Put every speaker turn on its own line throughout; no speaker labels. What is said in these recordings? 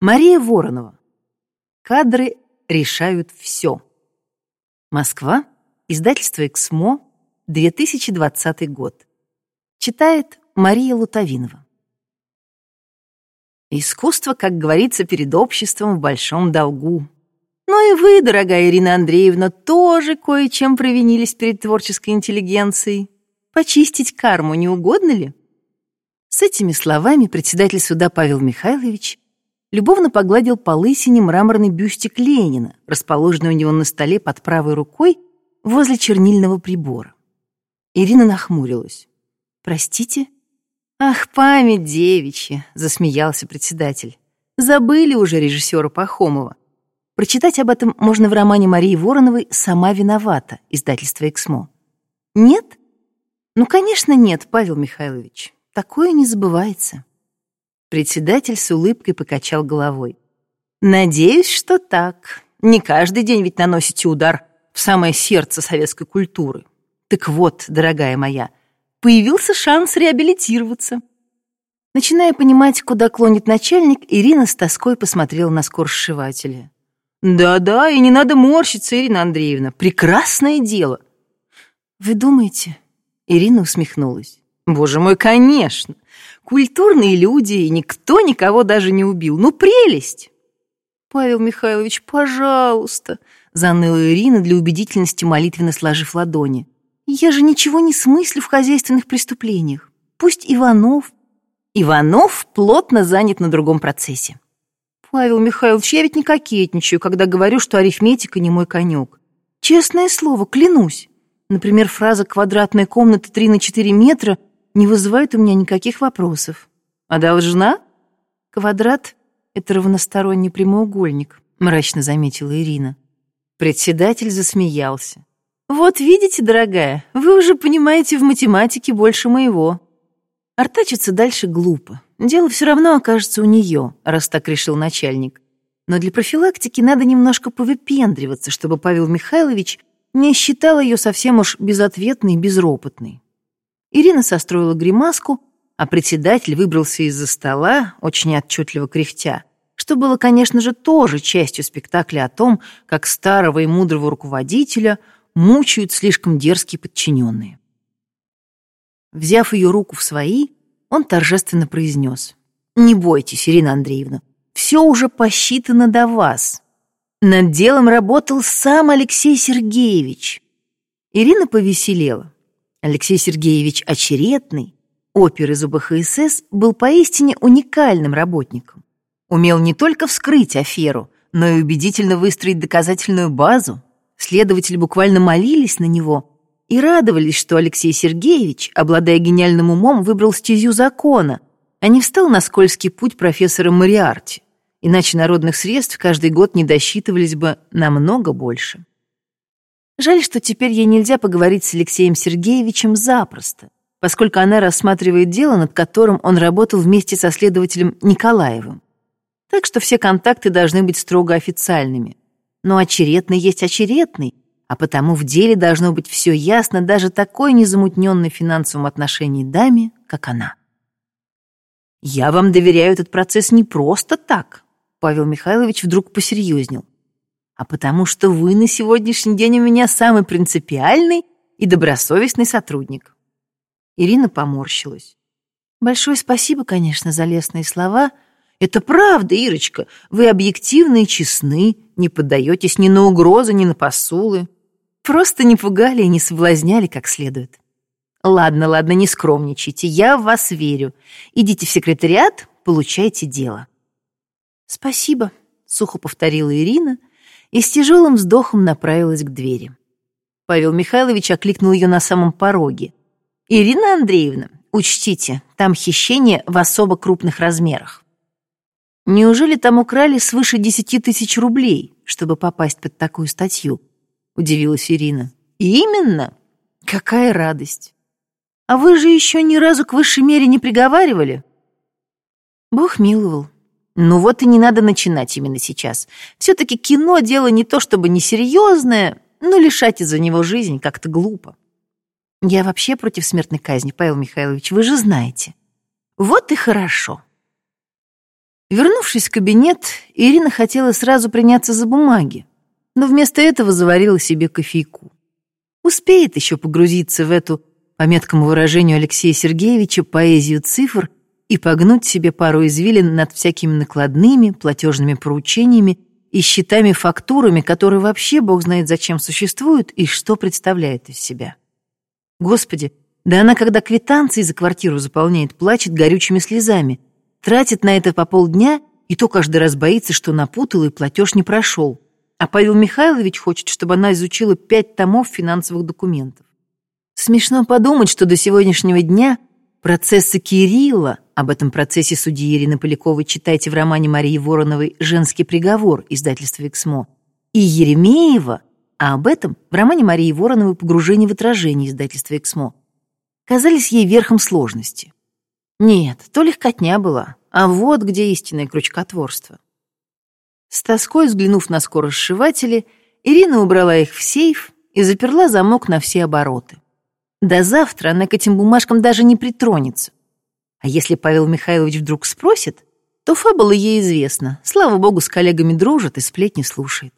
Мария Воронова. Кадры решают все. Москва. Издательство «Эксмо», 2020 год. Читает Мария Лутовинова. Искусство, как говорится, перед обществом в большом долгу. Ну и вы, дорогая Ирина Андреевна, тоже кое-чем провинились перед творческой интеллигенцией. Почистить карму не угодно ли? С этими словами председатель суда Павел Михайлович любовно погладил по лысине мраморный бюстик Ленина, расположенный у него на столе под правой рукой возле чернильного прибора. Ирина нахмурилась. «Простите?» «Ах, память девичья!» — засмеялся председатель. «Забыли уже режиссера Пахомова. Прочитать об этом можно в романе Марии Вороновой «Сама виновата» издательства «Эксмо». Нет? Ну, конечно, нет, Павел Михайлович. Такое не забывается. Председатель с улыбкой покачал головой. «Надеюсь, что так. Не каждый день ведь наносите удар в самое сердце советской культуры. Так вот, дорогая моя, появился шанс реабилитироваться». Начиная понимать, куда клонит начальник, Ирина с тоской посмотрела на скоросшивателя. «Да-да, и не надо морщиться, Ирина Андреевна. Прекрасное дело». «Вы думаете?» Ирина усмехнулась. «Боже мой, конечно. Культурные люди, и никто никого даже не убил. Ну, прелесть!» «Павел Михайлович, пожалуйста!» заныла Ирина для убедительности, молитвенно сложив ладони. «Я же ничего не смыслю в хозяйственных преступлениях. Пусть Иванов...» Иванов плотно занят на другом процессе. «Павел Михайлович, я ведь не кокетничаю, когда говорю, что арифметика не мой конек. Честное слово, клянусь. Например, фраза «квадратная комната 3 на 4 метра» не вызывает у меня никаких вопросов. А должна? Квадрат — это равносторонний прямоугольник, мрачно заметила Ирина. Председатель засмеялся. Вот видите, дорогая, вы уже понимаете в математике больше моего. Артачиться дальше глупо. Дело все равно окажется у нее, раз так решил начальник. Но для профилактики надо немножко повыпендриваться, чтобы Павел Михайлович не считал ее совсем уж безответной и безропотной. Ирина состроила гримаску, а председатель выбрался из-за стола, очень отчетливо кряхтя, что было, конечно же, тоже частью спектакля о том, как старого и мудрого руководителя мучают слишком дерзкие подчиненные. Взяв ее руку в свои, он торжественно произнес. «Не бойтесь, Ирина Андреевна, все уже посчитано до вас. Над делом работал сам Алексей Сергеевич». Ирина повеселела. Алексей Сергеевич Очеретный, опер из УБХСС, был поистине уникальным работником. Умел не только вскрыть аферу, но и убедительно выстроить доказательную базу. Следователи буквально молились на него и радовались, что Алексей Сергеевич, обладая гениальным умом, выбрал стезю закона, а не встал на скользкий путь профессора Мариарти. Иначе народных средств каждый год не досчитывались бы намного больше. Жаль, что теперь ей нельзя поговорить с Алексеем Сергеевичем запросто, поскольку она рассматривает дело, над которым он работал вместе со следователем Николаевым. Так что все контакты должны быть строго официальными. Но очередный есть очередный, а потому в деле должно быть все ясно даже такой незамутненной финансовым отношении даме, как она. «Я вам доверяю этот процесс не просто так», Павел Михайлович вдруг посерьезнел а потому что вы на сегодняшний день у меня самый принципиальный и добросовестный сотрудник». Ирина поморщилась. «Большое спасибо, конечно, за лестные слова. Это правда, Ирочка. Вы объективны и честны, не поддаетесь ни на угрозы, ни на посулы. Просто не пугали и не соблазняли как следует. Ладно, ладно, не скромничайте, я в вас верю. Идите в секретариат, получайте дело». «Спасибо», — сухо повторила Ирина, и с тяжелым вздохом направилась к двери. Павел Михайлович окликнул ее на самом пороге. «Ирина Андреевна, учтите, там хищение в особо крупных размерах». «Неужели там украли свыше десяти тысяч рублей, чтобы попасть под такую статью?» — удивилась Ирина. «Именно! Какая радость! А вы же еще ни разу к высшей мере не приговаривали?» Бог миловал. Ну вот и не надо начинать именно сейчас. Все-таки кино — дело не то чтобы несерьезное, но лишать из-за него жизнь как-то глупо. Я вообще против смертной казни, Павел Михайлович, вы же знаете. Вот и хорошо. Вернувшись в кабинет, Ирина хотела сразу приняться за бумаги, но вместо этого заварила себе кофейку. Успеет еще погрузиться в эту, по меткому выражению Алексея Сергеевича, поэзию цифр и погнуть себе пару извилин над всякими накладными, платежными поручениями и счетами-фактурами, которые вообще бог знает зачем существуют и что представляют из себя. Господи, да она, когда квитанции за квартиру заполняет, плачет горючими слезами, тратит на это по полдня и то каждый раз боится, что напутал и платеж не прошел. А Павел Михайлович хочет, чтобы она изучила пять томов финансовых документов. Смешно подумать, что до сегодняшнего дня процессы Кирилла, об этом процессе судьи Ирины Поляковой читайте в романе Марии Вороновой «Женский приговор» издательства «Эксмо», и Еремеева, а об этом в романе Марии Вороновой «Погружение в отражение» издательства «Эксмо», казались ей верхом сложности. Нет, то легкотня была, а вот где истинное крючкотворство. С тоской взглянув на скоросшиватели, Ирина убрала их в сейф и заперла замок на все обороты. До завтра она к этим бумажкам даже не притронется. А если Павел Михайлович вдруг спросит, то фабула ей известна. Слава богу, с коллегами дружит и сплетни слушает.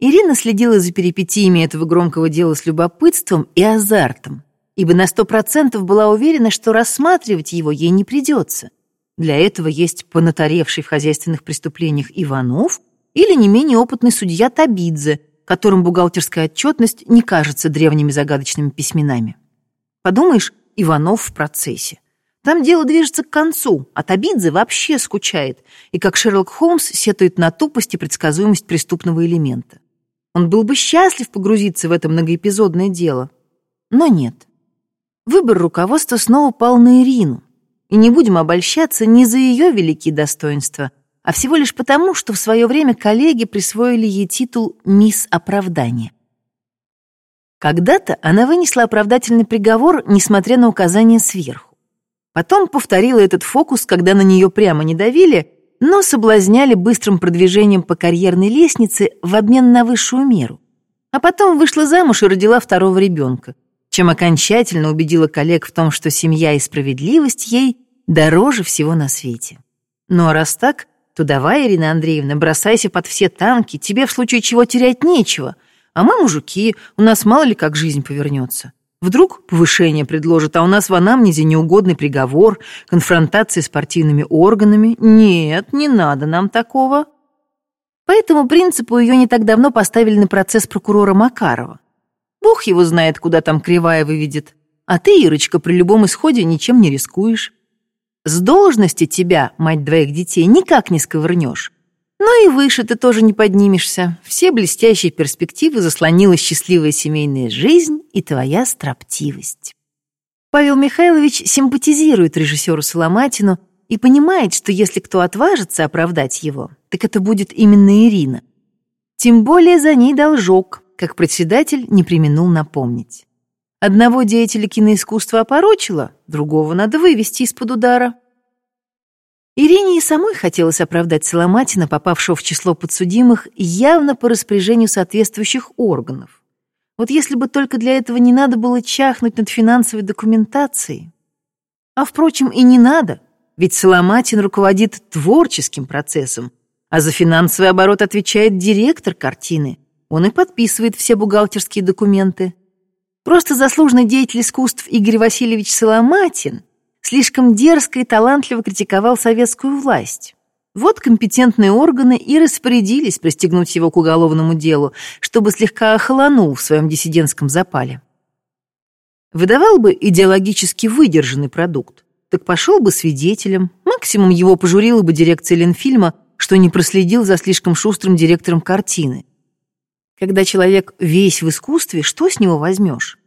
Ирина следила за перипетиями этого громкого дела с любопытством и азартом, ибо на сто процентов была уверена, что рассматривать его ей не придется. Для этого есть понатаревший в хозяйственных преступлениях Иванов или не менее опытный судья Табидзе, которым бухгалтерская отчетность не кажется древними загадочными письменами. Подумаешь, Иванов в процессе. Там дело движется к концу, а Табидзе вообще скучает и, как Шерлок Холмс, сетует на тупость и предсказуемость преступного элемента. Он был бы счастлив погрузиться в это многоэпизодное дело. Но нет. Выбор руководства снова пал на Ирину, и не будем обольщаться не за ее великие достоинства, а всего лишь потому, что в свое время коллеги присвоили ей титул «Мисс Оправдание». Когда-то она вынесла оправдательный приговор, несмотря на указания сверху. Потом повторила этот фокус, когда на нее прямо не давили, но соблазняли быстрым продвижением по карьерной лестнице в обмен на высшую меру. А потом вышла замуж и родила второго ребенка, чем окончательно убедила коллег в том, что семья и справедливость ей дороже всего на свете. Ну а раз так, то давай, Ирина Андреевна, бросайся под все танки, тебе в случае чего терять нечего. А мы, мужики, у нас мало ли как жизнь повернется. Вдруг повышение предложат, а у нас в анамнезе неугодный приговор, конфронтация с партийными органами. Нет, не надо нам такого. По этому принципу ее не так давно поставили на процесс прокурора Макарова. Бог его знает, куда там кривая выведет. А ты, Ирочка, при любом исходе ничем не рискуешь. С должности тебя, мать двоих детей, никак не сковырнешь. Но и выше ты тоже не поднимешься. Все блестящие перспективы заслонила счастливая семейная жизнь и твоя строптивость. Павел Михайлович симпатизирует режиссеру Соломатину и понимает, что если кто отважится оправдать его, так это будет именно Ирина. Тем более за ней должок, как председатель не применул напомнить. Одного деятеля киноискусства опорочила, другого надо вывести из-под удара. Ирине и самой хотелось оправдать Соломатина, попавшего в число подсудимых, явно по распоряжению соответствующих органов. Вот если бы только для этого не надо было чахнуть над финансовой документацией. А, впрочем, и не надо, ведь Соломатин руководит творческим процессом, а за финансовый оборот отвечает директор картины. Он и подписывает все бухгалтерские документы. Просто заслуженный деятель искусств Игорь Васильевич Соломатин слишком дерзко и талантливо критиковал советскую власть. Вот компетентные органы и распорядились пристегнуть его к уголовному делу, чтобы слегка охолонул в своем диссидентском запале. Выдавал бы идеологически выдержанный продукт, так пошел бы свидетелем, максимум его пожурила бы дирекция Ленфильма, что не проследил за слишком шустрым директором картины. Когда человек весь в искусстве, что с него возьмешь?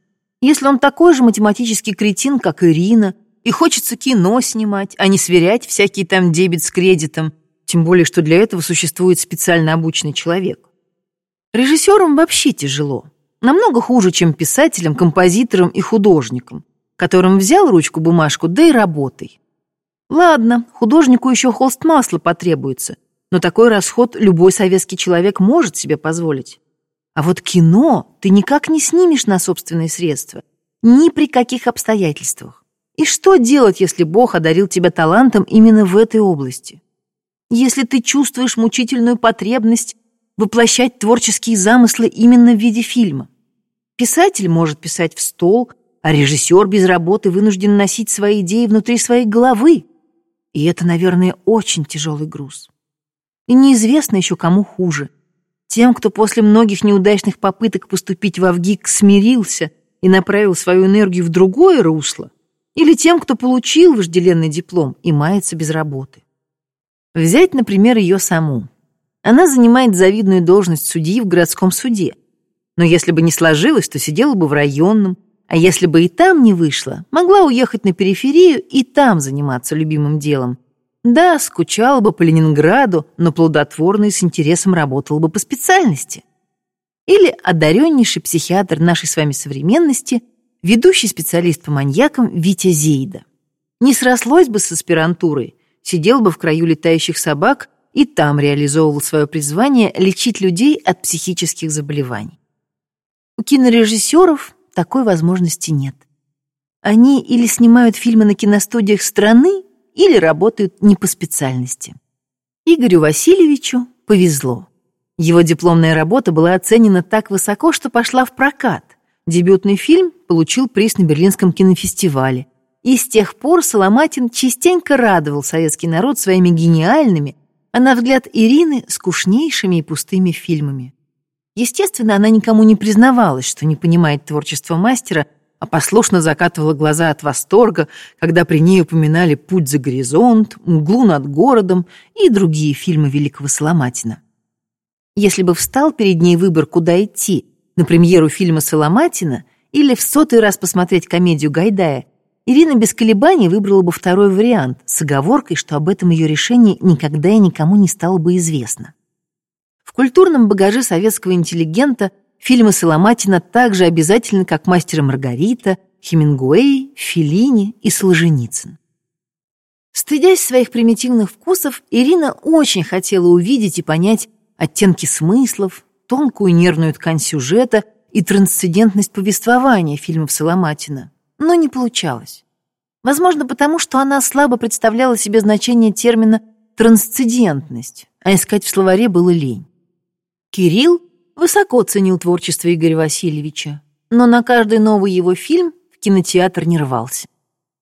Если он такой же математический кретин, как Ирина, и хочется кино снимать, а не сверять всякий там дебет с кредитом, тем более, что для этого существует специально обученный человек. Режиссерам вообще тяжело. Намного хуже, чем писателям, композиторам и художникам, которым взял ручку-бумажку, да и работай. Ладно, художнику еще холст масла потребуется, но такой расход любой советский человек может себе позволить. А вот кино ты никак не снимешь на собственные средства. Ни при каких обстоятельствах. И что делать, если Бог одарил тебя талантом именно в этой области? Если ты чувствуешь мучительную потребность воплощать творческие замыслы именно в виде фильма. Писатель может писать в стол, а режиссер без работы вынужден носить свои идеи внутри своей головы. И это, наверное, очень тяжелый груз. И неизвестно еще, кому хуже. Тем, кто после многих неудачных попыток поступить в Авгик смирился и направил свою энергию в другое русло, или тем, кто получил вожделенный диплом и мается без работы. Взять, например, ее саму. Она занимает завидную должность судьи в городском суде. Но если бы не сложилось, то сидела бы в районном, а если бы и там не вышло, могла уехать на периферию и там заниматься любимым делом. Да, скучала бы по Ленинграду, но плодотворно и с интересом работала бы по специальности. Или одареннейший психиатр нашей с вами современности, ведущий специалист по маньякам Витя Зейда. Не срослось бы с аспирантурой, сидел бы в краю летающих собак и там реализовывал свое призвание лечить людей от психических заболеваний. У кинорежиссеров такой возможности нет. Они или снимают фильмы на киностудиях страны, или работают не по специальности. Игорю Васильевичу повезло. Его дипломная работа была оценена так высоко, что пошла в прокат. Дебютный фильм получил приз на Берлинском кинофестивале. И с тех пор Соломатин частенько радовал советский народ своими гениальными, а на взгляд Ирины скучнейшими и пустыми фильмами. Естественно, она никому не признавалась, что не понимает творчество мастера, а послушно закатывала глаза от восторга, когда при ней упоминали «Путь за горизонт», «Мглу над городом» и другие фильмы великого Соломатина. Если бы встал перед ней выбор, куда идти, на премьеру фильма Соломатина или в сотый раз посмотреть комедию Гайдая, Ирина без колебаний выбрала бы второй вариант с оговоркой, что об этом ее решении никогда и никому не стало бы известно. В культурном багаже советского интеллигента фильмы Соломатина так же обязательны, как «Мастер и Маргарита», Хемингуэй, Феллини и Солженицын. Стыдясь своих примитивных вкусов, Ирина очень хотела увидеть и понять оттенки смыслов, тонкую нервную ткань сюжета и трансцендентность повествования фильмов Соломатина но не получалось. Возможно, потому что она слабо представляла себе значение термина «трансцендентность», а искать в словаре было лень. Кирилл высоко ценил творчество Игоря Васильевича, но на каждый новый его фильм в кинотеатр не рвался.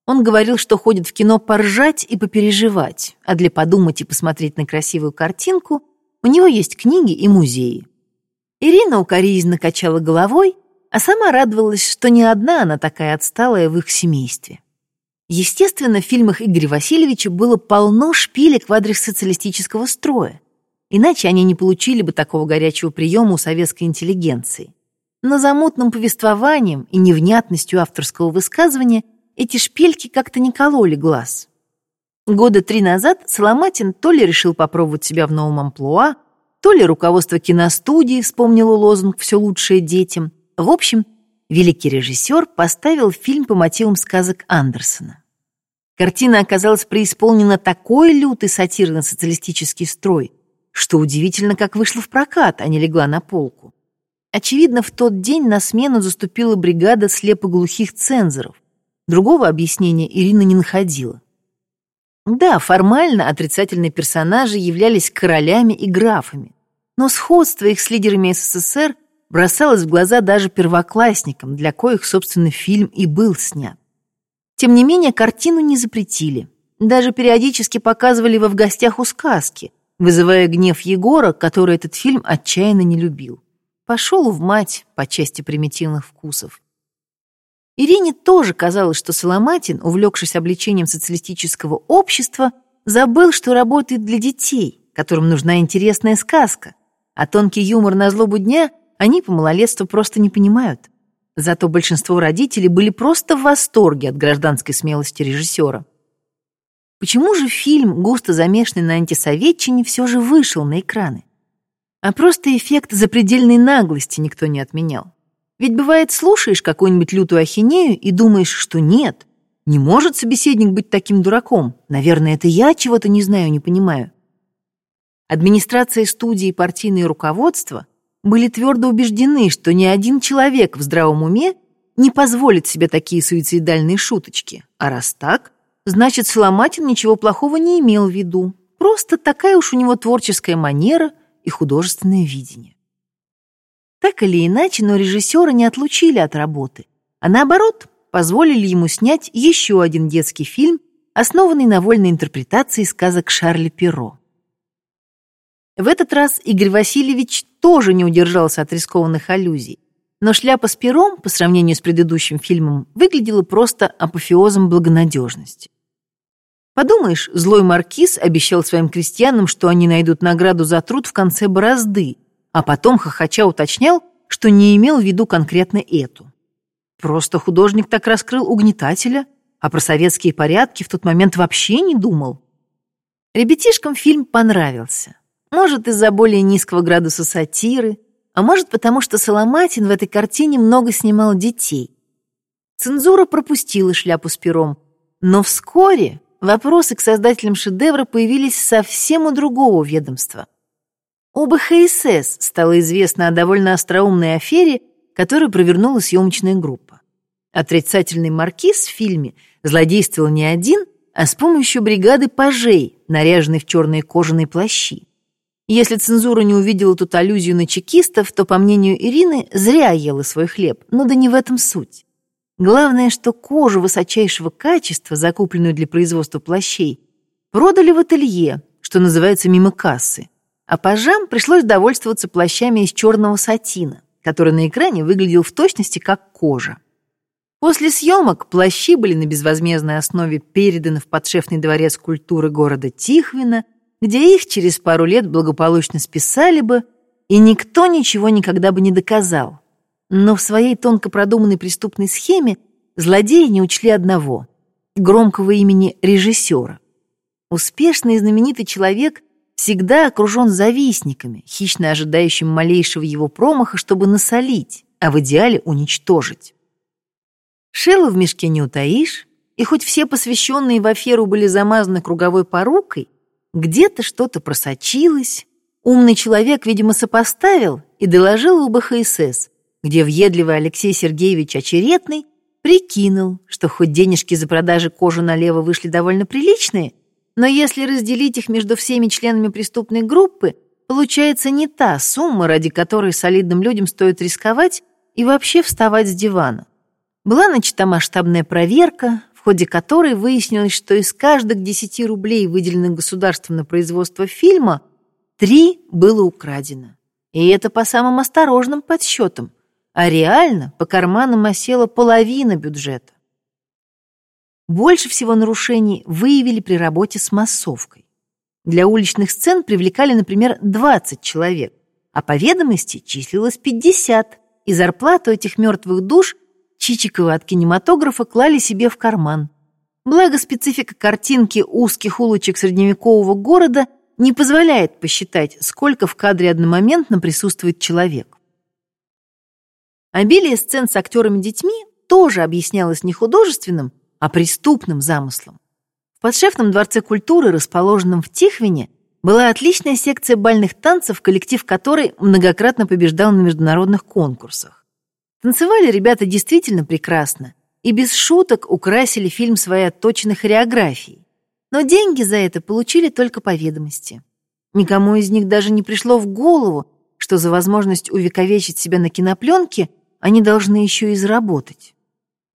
Он говорил, что ходит в кино поржать и попереживать, а для подумать и посмотреть на красивую картинку у него есть книги и музеи. Ирина укоризненно качала головой, а сама радовалась, что не одна она такая отсталая в их семействе. Естественно, в фильмах Игоря Васильевича было полно шпилек в адрес социалистического строя. Иначе они не получили бы такого горячего приема у советской интеллигенции. Но за мутным повествованием и невнятностью авторского высказывания эти шпильки как-то не кололи глаз. Года три назад Соломатин то ли решил попробовать себя в новом амплуа, то ли руководство киностудии вспомнило лозунг «Все лучшее детям», в общем, великий режиссер поставил фильм по мотивам сказок Андерсона. Картина оказалась преисполнена такой лютой сатиры на социалистический строй, что удивительно, как вышла в прокат, а не легла на полку. Очевидно, в тот день на смену заступила бригада слепоглухих цензоров. Другого объяснения Ирина не находила. Да, формально отрицательные персонажи являлись королями и графами, но сходство их с лидерами СССР бросалось в глаза даже первоклассникам, для коих, собственно, фильм и был снят. Тем не менее, картину не запретили. Даже периодически показывали его в гостях у сказки, вызывая гнев Егора, который этот фильм отчаянно не любил. Пошел в мать по части примитивных вкусов. Ирине тоже казалось, что Соломатин, увлекшись обличением социалистического общества, забыл, что работает для детей, которым нужна интересная сказка, а тонкий юмор на злобу дня — они по малолетству просто не понимают. Зато большинство родителей были просто в восторге от гражданской смелости режиссера. Почему же фильм, густо замешанный на антисоветчине, все же вышел на экраны? А просто эффект запредельной наглости никто не отменял. Ведь бывает, слушаешь какую-нибудь лютую ахинею и думаешь, что нет, не может собеседник быть таким дураком. Наверное, это я чего-то не знаю, не понимаю. Администрация студии и партийное руководство были твердо убеждены, что ни один человек в здравом уме не позволит себе такие суицидальные шуточки. А раз так, значит, Соломатин ничего плохого не имел в виду. просто такая уж у него творческая манера и художественное видение. Так или иначе, но режиссера не отлучили от работы, а наоборот, позволили ему снять еще один детский фильм, основанный на вольной интерпретации сказок Шарля Перро. В этот раз Игорь Васильевич тоже не удержался от рискованных аллюзий, но шляпа с пером, по сравнению с предыдущим фильмом, выглядела просто апофеозом благонадежности. Подумаешь, злой маркиз обещал своим крестьянам, что они найдут награду за труд в конце борозды, а потом хохоча уточнял, что не имел в виду конкретно эту. Просто художник так раскрыл угнетателя, а про советские порядки в тот момент вообще не думал. Ребятишкам фильм понравился. Может, из-за более низкого градуса сатиры, а может, потому что Соломатин в этой картине много снимал детей. Цензура пропустила шляпу с пером, но вскоре вопросы к создателям шедевра появились совсем у другого ведомства. Об ХСС стало известно о довольно остроумной афере, которую провернула съемочная группа. Отрицательный маркиз в фильме злодействовал не один, а с помощью бригады пажей, наряженной в черные кожаные плащи. Если цензура не увидела тут аллюзию на чекистов, то, по мнению Ирины, зря ела свой хлеб, но да не в этом суть. Главное, что кожу высочайшего качества, закупленную для производства плащей, продали в ателье, что называется мимо кассы, а пажам пришлось довольствоваться плащами из черного сатина, который на экране выглядел в точности как кожа. После съемок плащи были на безвозмездной основе переданы в подшефный дворец культуры города Тихвина – где их через пару лет благополучно списали бы, и никто ничего никогда бы не доказал. Но в своей тонко продуманной преступной схеме злодеи не учли одного — громкого имени режиссера. Успешный и знаменитый человек всегда окружен завистниками, хищно ожидающими малейшего его промаха, чтобы насолить, а в идеале уничтожить. Шелу в мешке не утаишь, и хоть все посвященные в аферу были замазаны круговой порукой, где-то что-то просочилось. Умный человек, видимо, сопоставил и доложил у БХСС, где въедливый Алексей Сергеевич Очеретный прикинул, что хоть денежки за продажи кожи налево вышли довольно приличные, но если разделить их между всеми членами преступной группы, получается не та сумма, ради которой солидным людям стоит рисковать и вообще вставать с дивана. Была начата масштабная проверка, ходе которой выяснилось, что из каждых 10 рублей, выделенных государством на производство фильма, три было украдено. И это по самым осторожным подсчетам, а реально по карманам осела половина бюджета. Больше всего нарушений выявили при работе с массовкой. Для уличных сцен привлекали, например, 20 человек, а по ведомости числилось 50, и зарплату этих мертвых душ Чичикова от кинематографа клали себе в карман. Благо специфика картинки узких улочек средневекового города не позволяет посчитать, сколько в кадре одномоментно присутствует человек. Обилие сцен с актерами-детьми тоже объяснялось не художественным, а преступным замыслом. В подшефном дворце культуры, расположенном в Тихвине, была отличная секция бальных танцев, коллектив которой многократно побеждал на международных конкурсах. Танцевали ребята действительно прекрасно и без шуток украсили фильм своей отточенной хореографией. Но деньги за это получили только по ведомости. Никому из них даже не пришло в голову, что за возможность увековечить себя на кинопленке они должны еще и заработать.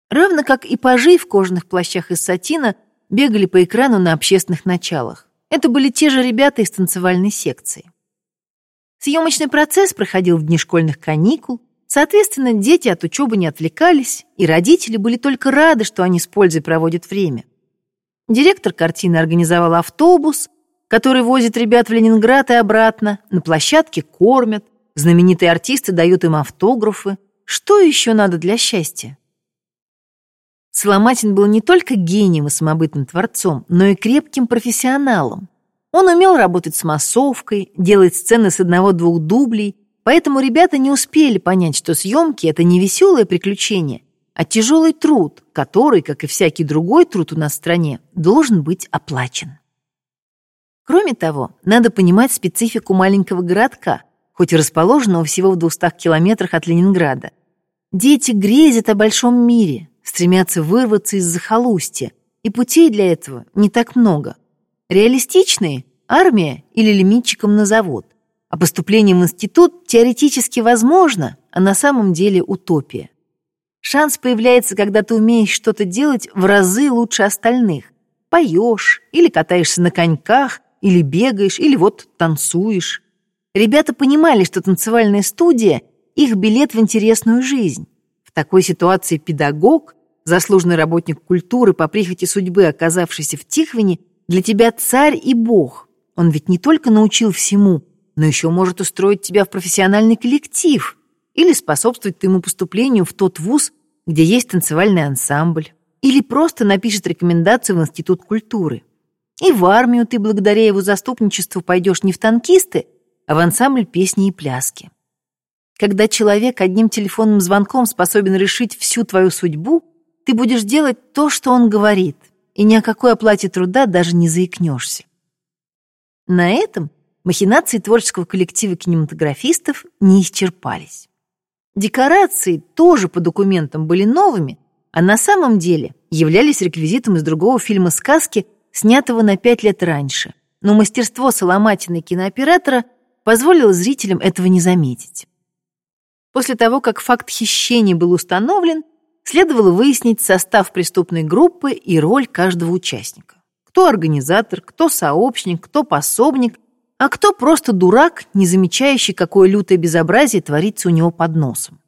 Равно как и пажи в кожаных плащах из сатина бегали по экрану на общественных началах. Это были те же ребята из танцевальной секции. Съемочный процесс проходил в дни школьных каникул, Соответственно, дети от учебы не отвлекались, и родители были только рады, что они с пользой проводят время. Директор картины организовал автобус, который возит ребят в Ленинград и обратно, на площадке кормят, знаменитые артисты дают им автографы. Что еще надо для счастья? Соломатин был не только гением и самобытным творцом, но и крепким профессионалом. Он умел работать с массовкой, делать сцены с одного-двух дублей, Поэтому ребята не успели понять, что съемки — это не веселое приключение, а тяжелый труд, который, как и всякий другой труд у нас в стране, должен быть оплачен. Кроме того, надо понимать специфику маленького городка, хоть и расположенного всего в 200 километрах от Ленинграда. Дети грезят о большом мире, стремятся вырваться из захолустья, и путей для этого не так много. Реалистичные армия или лимитчиком на завод. А поступление в институт теоретически возможно, а на самом деле утопия. Шанс появляется, когда ты умеешь что-то делать в разы лучше остальных. Поешь, или катаешься на коньках, или бегаешь, или вот танцуешь. Ребята понимали, что танцевальная студия — их билет в интересную жизнь. В такой ситуации педагог, заслуженный работник культуры по прихоти судьбы, оказавшийся в Тихвине, для тебя царь и бог. Он ведь не только научил всему, но еще может устроить тебя в профессиональный коллектив или способствовать твоему поступлению в тот вуз, где есть танцевальный ансамбль, или просто напишет рекомендацию в Институт культуры. И в армию ты благодаря его заступничеству пойдешь не в танкисты, а в ансамбль песни и пляски. Когда человек одним телефонным звонком способен решить всю твою судьбу, ты будешь делать то, что он говорит, и ни о какой оплате труда даже не заикнешься. На этом махинации творческого коллектива кинематографистов не исчерпались. Декорации тоже по документам были новыми, а на самом деле являлись реквизитом из другого фильма сказки, снятого на пять лет раньше. Но мастерство Соломатина кинооператора позволило зрителям этого не заметить. После того, как факт хищения был установлен, следовало выяснить состав преступной группы и роль каждого участника. Кто организатор, кто сообщник, кто пособник – а кто просто дурак, не замечающий, какое лютое безобразие творится у него под носом.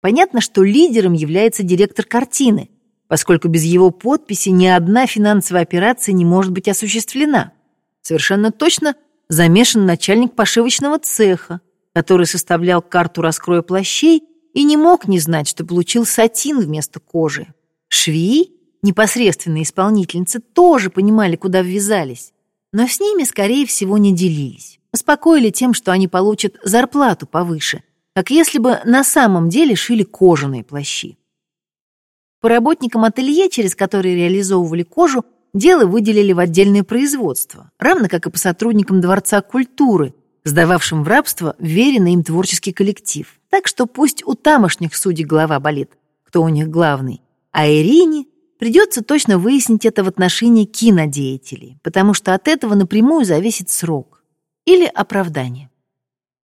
Понятно, что лидером является директор картины, поскольку без его подписи ни одна финансовая операция не может быть осуществлена. Совершенно точно замешан начальник пошивочного цеха, который составлял карту раскроя плащей и не мог не знать, что получил сатин вместо кожи. Швеи, непосредственные исполнительницы, тоже понимали, куда ввязались но с ними, скорее всего, не делились. Успокоили тем, что они получат зарплату повыше, как если бы на самом деле шили кожаные плащи. По работникам ателье, через которые реализовывали кожу, дело выделили в отдельное производство, равно как и по сотрудникам Дворца культуры, сдававшим в рабство веренный им творческий коллектив. Так что пусть у тамошних судей голова болит, кто у них главный, а Ирине Придется точно выяснить это в отношении кинодеятелей, потому что от этого напрямую зависит срок или оправдание.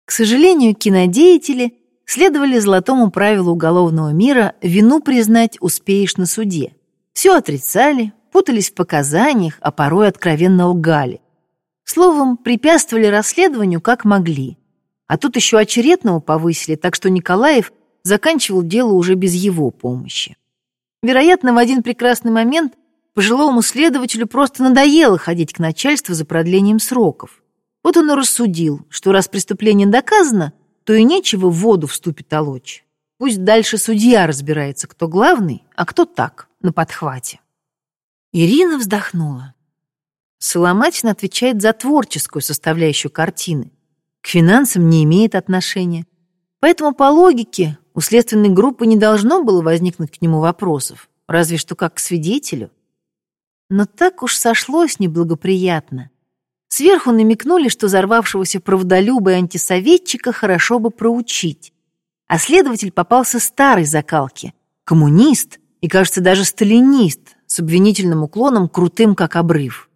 К сожалению, кинодеятели следовали золотому правилу уголовного мира вину признать успеешь на суде. Все отрицали, путались в показаниях, а порой откровенно лгали. Словом, препятствовали расследованию как могли. А тут еще очередного повысили, так что Николаев заканчивал дело уже без его помощи. Вероятно, в один прекрасный момент пожилому следователю просто надоело ходить к начальству за продлением сроков. Вот он и рассудил, что раз преступление доказано, то и нечего в воду вступить толочь. Пусть дальше судья разбирается, кто главный, а кто так, на подхвате. Ирина вздохнула. Соломатин отвечает за творческую составляющую картины. К финансам не имеет отношения. Поэтому по логике у следственной группы не должно было возникнуть к нему вопросов, разве что как к свидетелю. Но так уж сошлось неблагоприятно. Сверху намекнули, что взорвавшегося правдолюба и антисоветчика хорошо бы проучить. А следователь попался старой закалки. Коммунист и, кажется, даже сталинист с обвинительным уклоном, крутым как обрыв.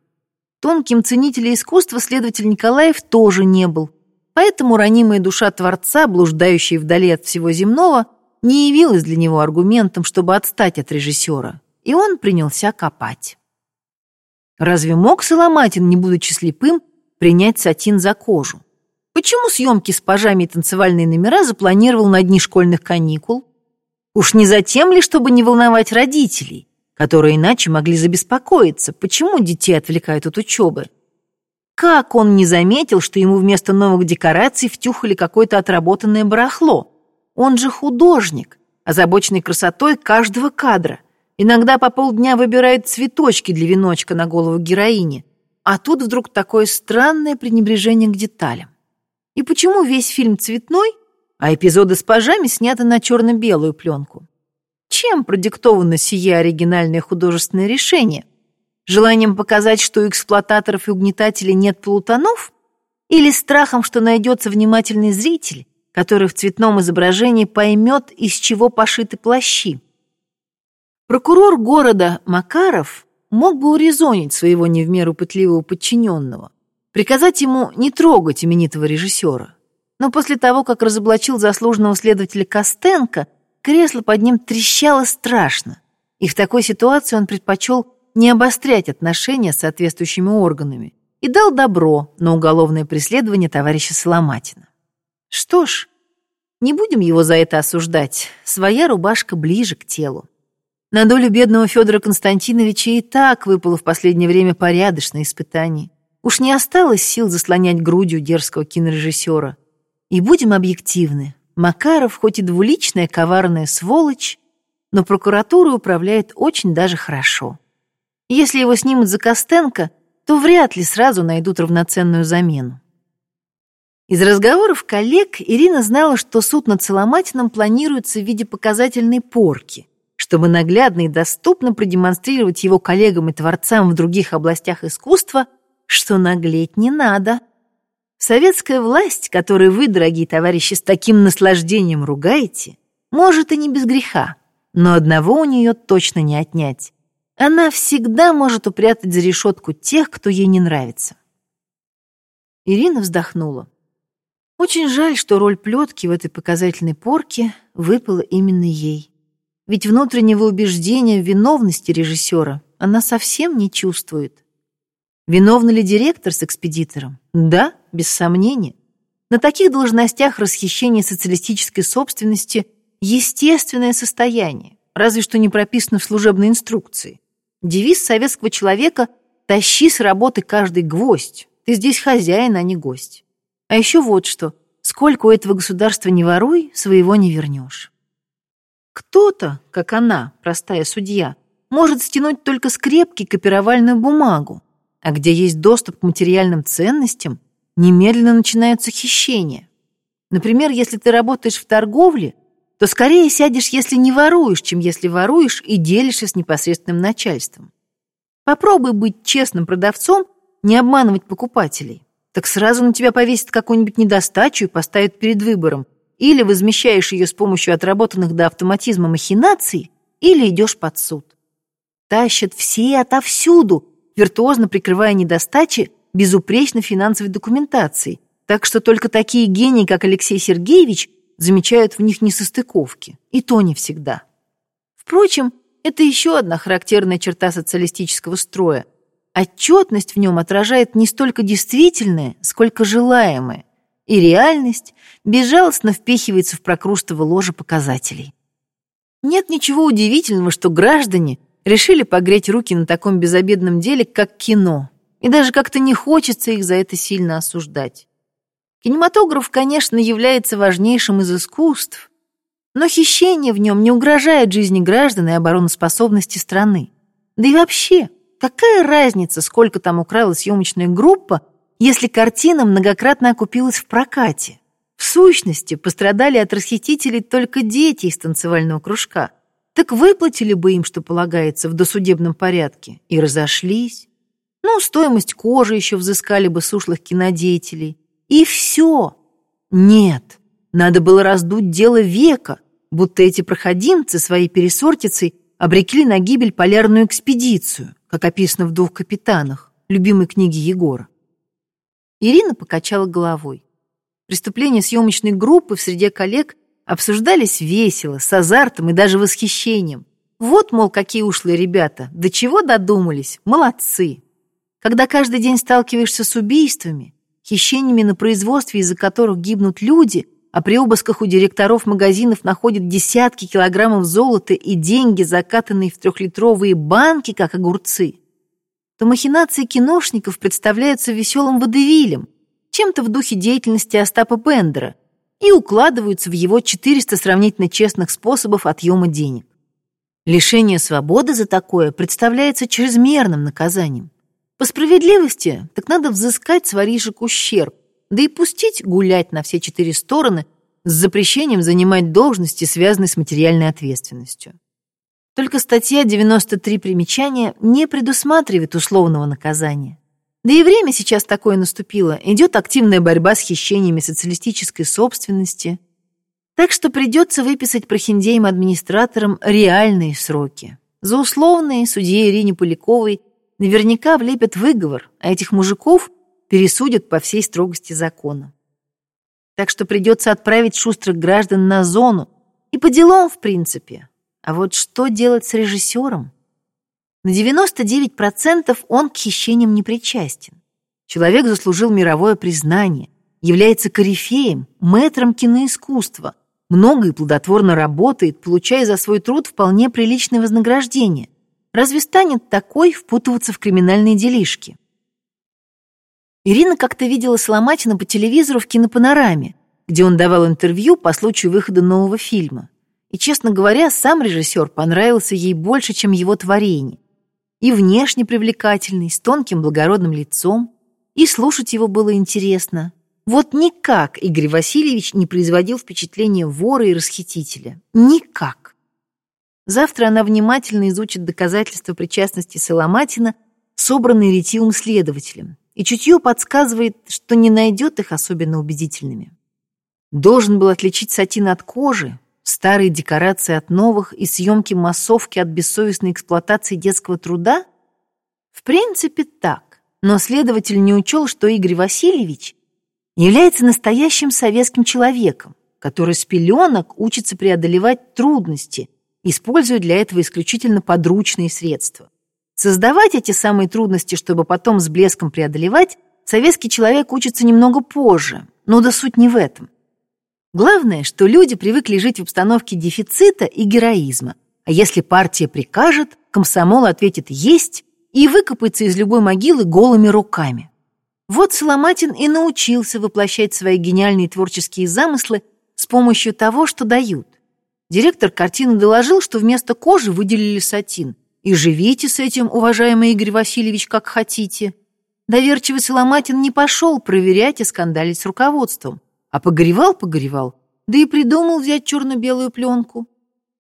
Тонким ценителем искусства следователь Николаев тоже не был, Поэтому ранимая душа Творца, блуждающая вдали от всего земного, не явилась для него аргументом, чтобы отстать от режиссера, и он принялся копать. Разве мог Соломатин, не будучи слепым, принять сатин за кожу? Почему съемки с пажами и танцевальные номера запланировал на дни школьных каникул? Уж не затем ли, чтобы не волновать родителей, которые иначе могли забеспокоиться, почему детей отвлекают от учебы? Как он не заметил, что ему вместо новых декораций втюхали какое-то отработанное барахло? Он же художник, озабоченный красотой каждого кадра. Иногда по полдня выбирает цветочки для веночка на голову героини. А тут вдруг такое странное пренебрежение к деталям. И почему весь фильм цветной, а эпизоды с пажами сняты на черно-белую пленку? Чем продиктовано сие оригинальное художественное решение? Желанием показать, что у эксплуататоров и угнетателей нет плутонов? Или страхом, что найдется внимательный зритель, который в цветном изображении поймет, из чего пошиты плащи? Прокурор города Макаров мог бы урезонить своего не в меру пытливого подчиненного, приказать ему не трогать именитого режиссера. Но после того, как разоблачил заслуженного следователя Костенко, кресло под ним трещало страшно. И в такой ситуации он предпочел не обострять отношения с соответствующими органами и дал добро на уголовное преследование товарища Соломатина. Что ж, не будем его за это осуждать, своя рубашка ближе к телу. На долю бедного Федора Константиновича и так выпало в последнее время порядочное испытание. Уж не осталось сил заслонять грудью дерзкого кинорежиссера. И будем объективны, Макаров хоть и двуличная коварная сволочь, но прокуратура управляет очень даже хорошо. Если его снимут за Костенко, то вряд ли сразу найдут равноценную замену. Из разговоров коллег Ирина знала, что суд над Соломатиным планируется в виде показательной порки, чтобы наглядно и доступно продемонстрировать его коллегам и творцам в других областях искусства, что наглеть не надо. Советская власть, которую вы, дорогие товарищи, с таким наслаждением ругаете, может и не без греха, но одного у нее точно не отнять. Она всегда может упрятать за решетку тех, кто ей не нравится. Ирина вздохнула. Очень жаль, что роль плетки в этой показательной порке выпала именно ей. Ведь внутреннего убеждения в виновности режиссера она совсем не чувствует. Виновна ли директор с экспедитором? Да, без сомнения. На таких должностях расхищение социалистической собственности – естественное состояние, разве что не прописано в служебной инструкции. Девиз советского человека «Тащи с работы каждый гвоздь, ты здесь хозяин, а не гость». А еще вот что, сколько у этого государства не воруй, своего не вернешь. Кто-то, как она, простая судья, может стянуть только скрепки копировальную бумагу, а где есть доступ к материальным ценностям, немедленно начинаются хищения. Например, если ты работаешь в торговле, то скорее сядешь, если не воруешь, чем если воруешь и делишься с непосредственным начальством. Попробуй быть честным продавцом, не обманывать покупателей. Так сразу на тебя повесят какую-нибудь недостачу и поставят перед выбором. Или возмещаешь ее с помощью отработанных до автоматизма махинаций, или идешь под суд. Тащат все отовсюду, виртуозно прикрывая недостачи безупречной финансовой документацией. Так что только такие гении, как Алексей Сергеевич, замечают в них несостыковки, и то не всегда. Впрочем, это еще одна характерная черта социалистического строя. Отчетность в нем отражает не столько действительное, сколько желаемое, и реальность безжалостно впихивается в прокрустово ложе показателей. Нет ничего удивительного, что граждане решили погреть руки на таком безобедном деле, как кино, и даже как-то не хочется их за это сильно осуждать. Кинематограф, конечно, является важнейшим из искусств, но хищение в нем не угрожает жизни граждан и обороноспособности страны. Да и вообще, какая разница, сколько там украла съемочная группа, если картина многократно окупилась в прокате? В сущности, пострадали от расхитителей только дети из танцевального кружка. Так выплатили бы им, что полагается, в досудебном порядке, и разошлись. Ну, стоимость кожи еще взыскали бы с ушлых кинодеятелей. И все. Нет, надо было раздуть дело века, будто эти проходимцы своей пересортицей обрекли на гибель полярную экспедицию, как описано в «Двух капитанах», любимой книге Егора. Ирина покачала головой. Преступления съемочной группы в среде коллег обсуждались весело, с азартом и даже восхищением. Вот, мол, какие ушлые ребята, до чего додумались, молодцы. Когда каждый день сталкиваешься с убийствами, хищениями на производстве, из-за которых гибнут люди, а при обысках у директоров магазинов находят десятки килограммов золота и деньги, закатанные в трехлитровые банки, как огурцы, то махинации киношников представляются веселым водевилем, чем-то в духе деятельности Остапа Бендера, и укладываются в его 400 сравнительно честных способов отъема денег. Лишение свободы за такое представляется чрезмерным наказанием. По справедливости, так надо взыскать с воришек ущерб, да и пустить гулять на все четыре стороны с запрещением занимать должности, связанные с материальной ответственностью. Только статья 93 примечания не предусматривает условного наказания. Да и время сейчас такое наступило. Идет активная борьба с хищениями социалистической собственности. Так что придется выписать прохиндеям-администраторам реальные сроки. За условные судье Ирине Поляковой наверняка влепят выговор, а этих мужиков пересудят по всей строгости закона. Так что придется отправить шустрых граждан на зону, и по делам, в принципе. А вот что делать с режиссером? На 99% он к хищениям не причастен. Человек заслужил мировое признание, является корифеем, мэтром киноискусства, много и плодотворно работает, получая за свой труд вполне приличное вознаграждение. Разве станет такой впутываться в криминальные делишки? Ирина как-то видела Соломатина по телевизору в кинопанораме, где он давал интервью по случаю выхода нового фильма. И, честно говоря, сам режиссер понравился ей больше, чем его творение. И внешне привлекательный, с тонким благородным лицом, и слушать его было интересно. Вот никак Игорь Васильевич не производил впечатления вора и расхитителя. Никак. Завтра она внимательно изучит доказательства причастности Соломатина, собранные ретивым следователем, и чутье подсказывает, что не найдет их особенно убедительными. Должен был отличить сатин от кожи, старые декорации от новых и съемки массовки от бессовестной эксплуатации детского труда? В принципе, так. Но следователь не учел, что Игорь Васильевич является настоящим советским человеком, который с пеленок учится преодолевать трудности, используя для этого исключительно подручные средства. Создавать эти самые трудности, чтобы потом с блеском преодолевать, советский человек учится немного позже, но да суть не в этом. Главное, что люди привыкли жить в обстановке дефицита и героизма. А если партия прикажет, комсомол ответит «есть» и выкопается из любой могилы голыми руками. Вот Соломатин и научился воплощать свои гениальные творческие замыслы с помощью того, что дают. Директор картины доложил, что вместо кожи выделили сатин. И живите с этим, уважаемый Игорь Васильевич, как хотите. Доверчивый Соломатин не пошел проверять и скандалить с руководством. А погоревал-погоревал, да и придумал взять черно-белую пленку.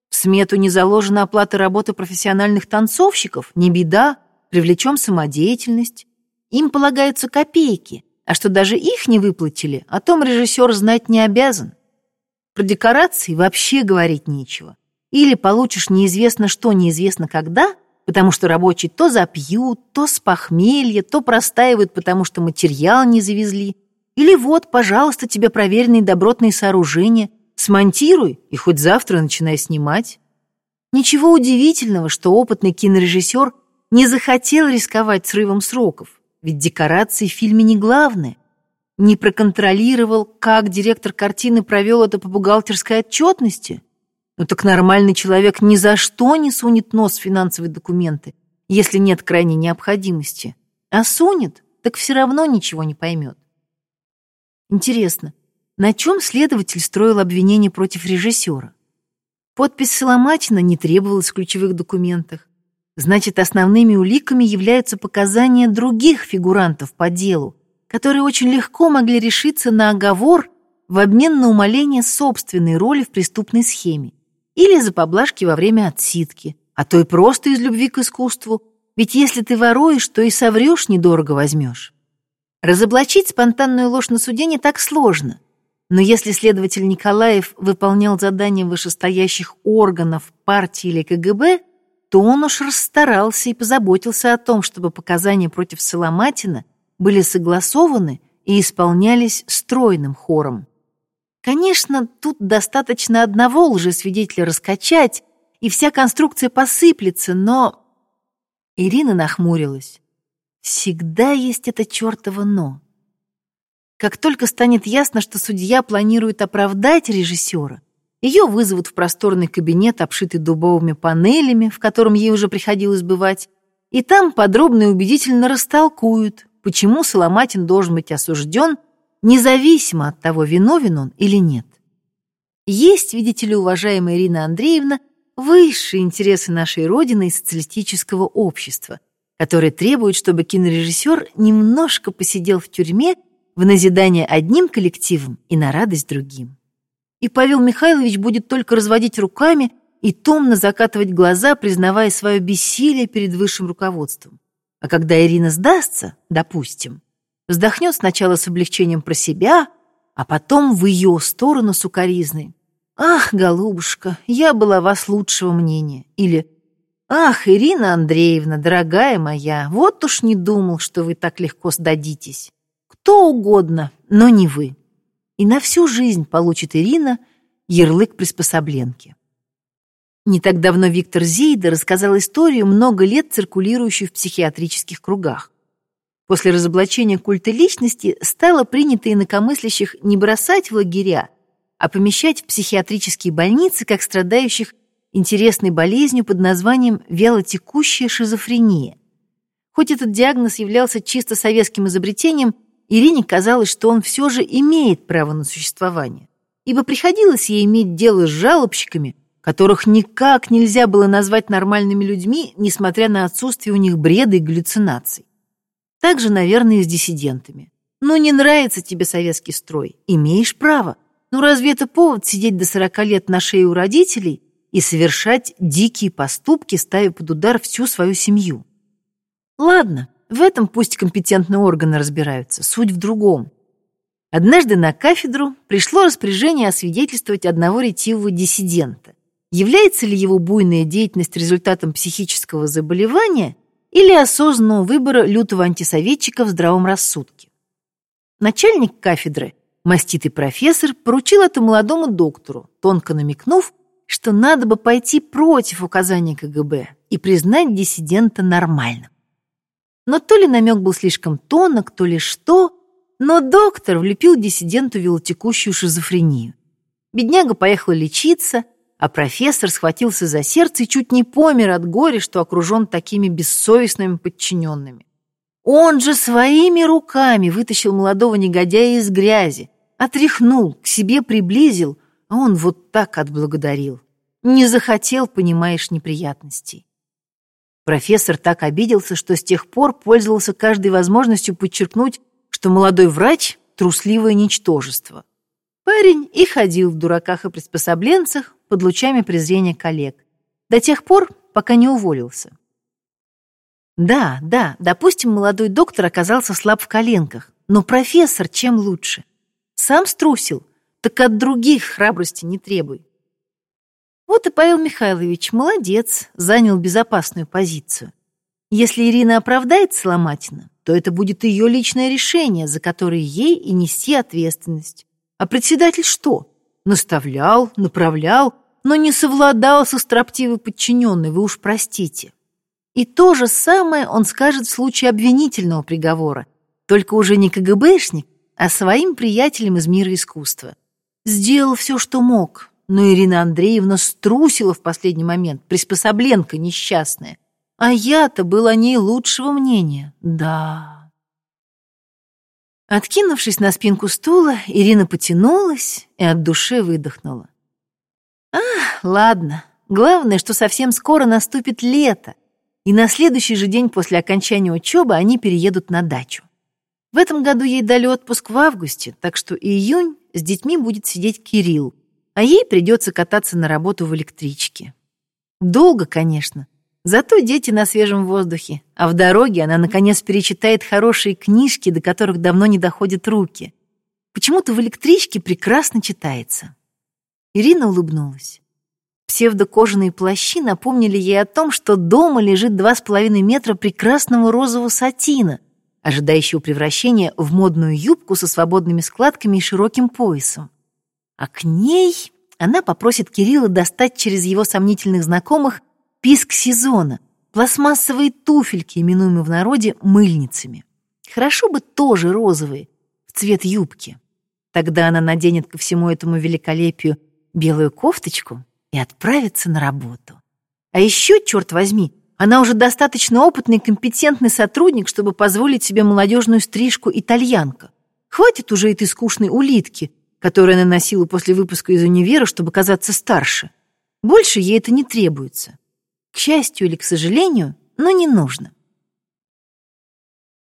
В смету не заложена оплата работы профессиональных танцовщиков, не беда, привлечем самодеятельность. Им полагаются копейки, а что даже их не выплатили, о том режиссер знать не обязан. Про декорации вообще говорить нечего. Или получишь неизвестно что, неизвестно когда, потому что рабочие то запьют, то с похмелья, то простаивают, потому что материал не завезли, или вот, пожалуйста, тебе проверенные добротные сооружения. Смонтируй и хоть завтра начинай снимать. Ничего удивительного, что опытный кинорежиссер не захотел рисковать срывом сроков, ведь декорации в фильме не главное. Не проконтролировал, как директор картины провел это по бухгалтерской отчетности. Ну так нормальный человек ни за что не сунет нос в финансовые документы, если нет крайней необходимости. А сунет, так все равно ничего не поймет. Интересно, на чем следователь строил обвинение против режиссера? Подпись Соломатина не требовалась в ключевых документах. Значит, основными уликами являются показания других фигурантов по делу, которые очень легко могли решиться на оговор в обмен на умаление собственной роли в преступной схеме или за поблажки во время отсидки, а то и просто из любви к искусству, ведь если ты воруешь, то и соврешь недорого возьмешь. Разоблачить спонтанную ложь на суде не так сложно. Но если следователь Николаев выполнял задания вышестоящих органов партии или КГБ, то он уж расстарался и позаботился о том, чтобы показания против Соломатина были согласованы и исполнялись стройным хором. Конечно, тут достаточно одного лжесвидетеля раскачать, и вся конструкция посыплется, но... Ирина нахмурилась. Всегда есть это чертово «но». Как только станет ясно, что судья планирует оправдать режиссера, ее вызовут в просторный кабинет, обшитый дубовыми панелями, в котором ей уже приходилось бывать, и там подробно и убедительно растолкуют, почему Соломатин должен быть осужден, независимо от того, виновен он или нет. Есть, видите ли, уважаемая Ирина Андреевна, высшие интересы нашей Родины и социалистического общества – который требует, чтобы кинорежиссер немножко посидел в тюрьме в назидание одним коллективом и на радость другим. И Павел Михайлович будет только разводить руками и томно закатывать глаза, признавая свое бессилие перед высшим руководством. А когда Ирина сдастся, допустим, вздохнет сначала с облегчением про себя, а потом в ее сторону сукоризной. «Ах, голубушка, я была вас лучшего мнения» или «Ах, Ирина Андреевна, дорогая моя, вот уж не думал, что вы так легко сдадитесь». Кто угодно, но не вы. И на всю жизнь получит Ирина ярлык приспособленки. Не так давно Виктор Зейда рассказал историю, много лет циркулирующую в психиатрических кругах. После разоблачения культа личности стало принято инакомыслящих не бросать в лагеря, а помещать в психиатрические больницы как страдающих интересной болезнью под названием вялотекущая шизофрения. Хоть этот диагноз являлся чисто советским изобретением, Ирине казалось, что он все же имеет право на существование, ибо приходилось ей иметь дело с жалобщиками, которых никак нельзя было назвать нормальными людьми, несмотря на отсутствие у них бреда и галлюцинаций. Так же, наверное, и с диссидентами. Ну, не нравится тебе советский строй, имеешь право. Ну, разве это повод сидеть до сорока лет на шее у родителей и совершать дикие поступки, ставя под удар всю свою семью? Ладно, в этом пусть компетентные органы разбираются, суть в другом. Однажды на кафедру пришло распоряжение освидетельствовать одного ретивого диссидента. Является ли его буйная деятельность результатом психического заболевания или осознанного выбора лютого антисоветчика в здравом рассудке? Начальник кафедры, маститый профессор, поручил это молодому доктору, тонко намекнув, что надо бы пойти против указаний КГБ и признать диссидента нормальным. Но то ли намек был слишком тонок, то ли что, но доктор влепил диссиденту велотекущую шизофрению. Бедняга поехал лечиться, а профессор схватился за сердце и чуть не помер от горя, что окружен такими бессовестными подчиненными. Он же своими руками вытащил молодого негодяя из грязи, отряхнул, к себе приблизил, а он вот так отблагодарил. Не захотел, понимаешь, неприятностей. Профессор так обиделся, что с тех пор пользовался каждой возможностью подчеркнуть, что молодой врач — трусливое ничтожество. Парень и ходил в дураках и приспособленцах под лучами презрения коллег. До тех пор, пока не уволился. Да, да, допустим, молодой доктор оказался слаб в коленках, но профессор чем лучше? Сам струсил, так от других храбрости не требуй. Вот и Павел Михайлович, молодец, занял безопасную позицию. Если Ирина оправдается Ломатина, то это будет ее личное решение, за которое ей и нести ответственность. А председатель что? Наставлял, направлял, но не совладал со строптивой подчиненной, вы уж простите. И то же самое он скажет в случае обвинительного приговора, только уже не КГБшник, а своим приятелям из мира искусства. Сделал все, что мог, но Ирина Андреевна струсила в последний момент, приспособленка несчастная. А я-то был о ней лучшего мнения. Да. Откинувшись на спинку стула, Ирина потянулась и от души выдохнула. Ах, ладно. Главное, что совсем скоро наступит лето, и на следующий же день после окончания учебы они переедут на дачу. В этом году ей дали отпуск в августе, так что июнь с детьми будет сидеть Кирилл, а ей придется кататься на работу в электричке. Долго, конечно, зато дети на свежем воздухе, а в дороге она, наконец, перечитает хорошие книжки, до которых давно не доходят руки. Почему-то в электричке прекрасно читается. Ирина улыбнулась. Псевдокожаные плащи напомнили ей о том, что дома лежит два с половиной метра прекрасного розового сатина, ожидающего превращения в модную юбку со свободными складками и широким поясом. А к ней она попросит Кирилла достать через его сомнительных знакомых писк сезона, пластмассовые туфельки, именуемые в народе мыльницами. Хорошо бы тоже розовые, в цвет юбки. Тогда она наденет ко всему этому великолепию белую кофточку и отправится на работу. А еще, черт возьми, она уже достаточно опытный и компетентный сотрудник, чтобы позволить себе молодежную стрижку итальянка. Хватит уже этой скучной улитки, которую она носила после выпуска из универа, чтобы казаться старше. Больше ей это не требуется. К счастью или к сожалению, но не нужно.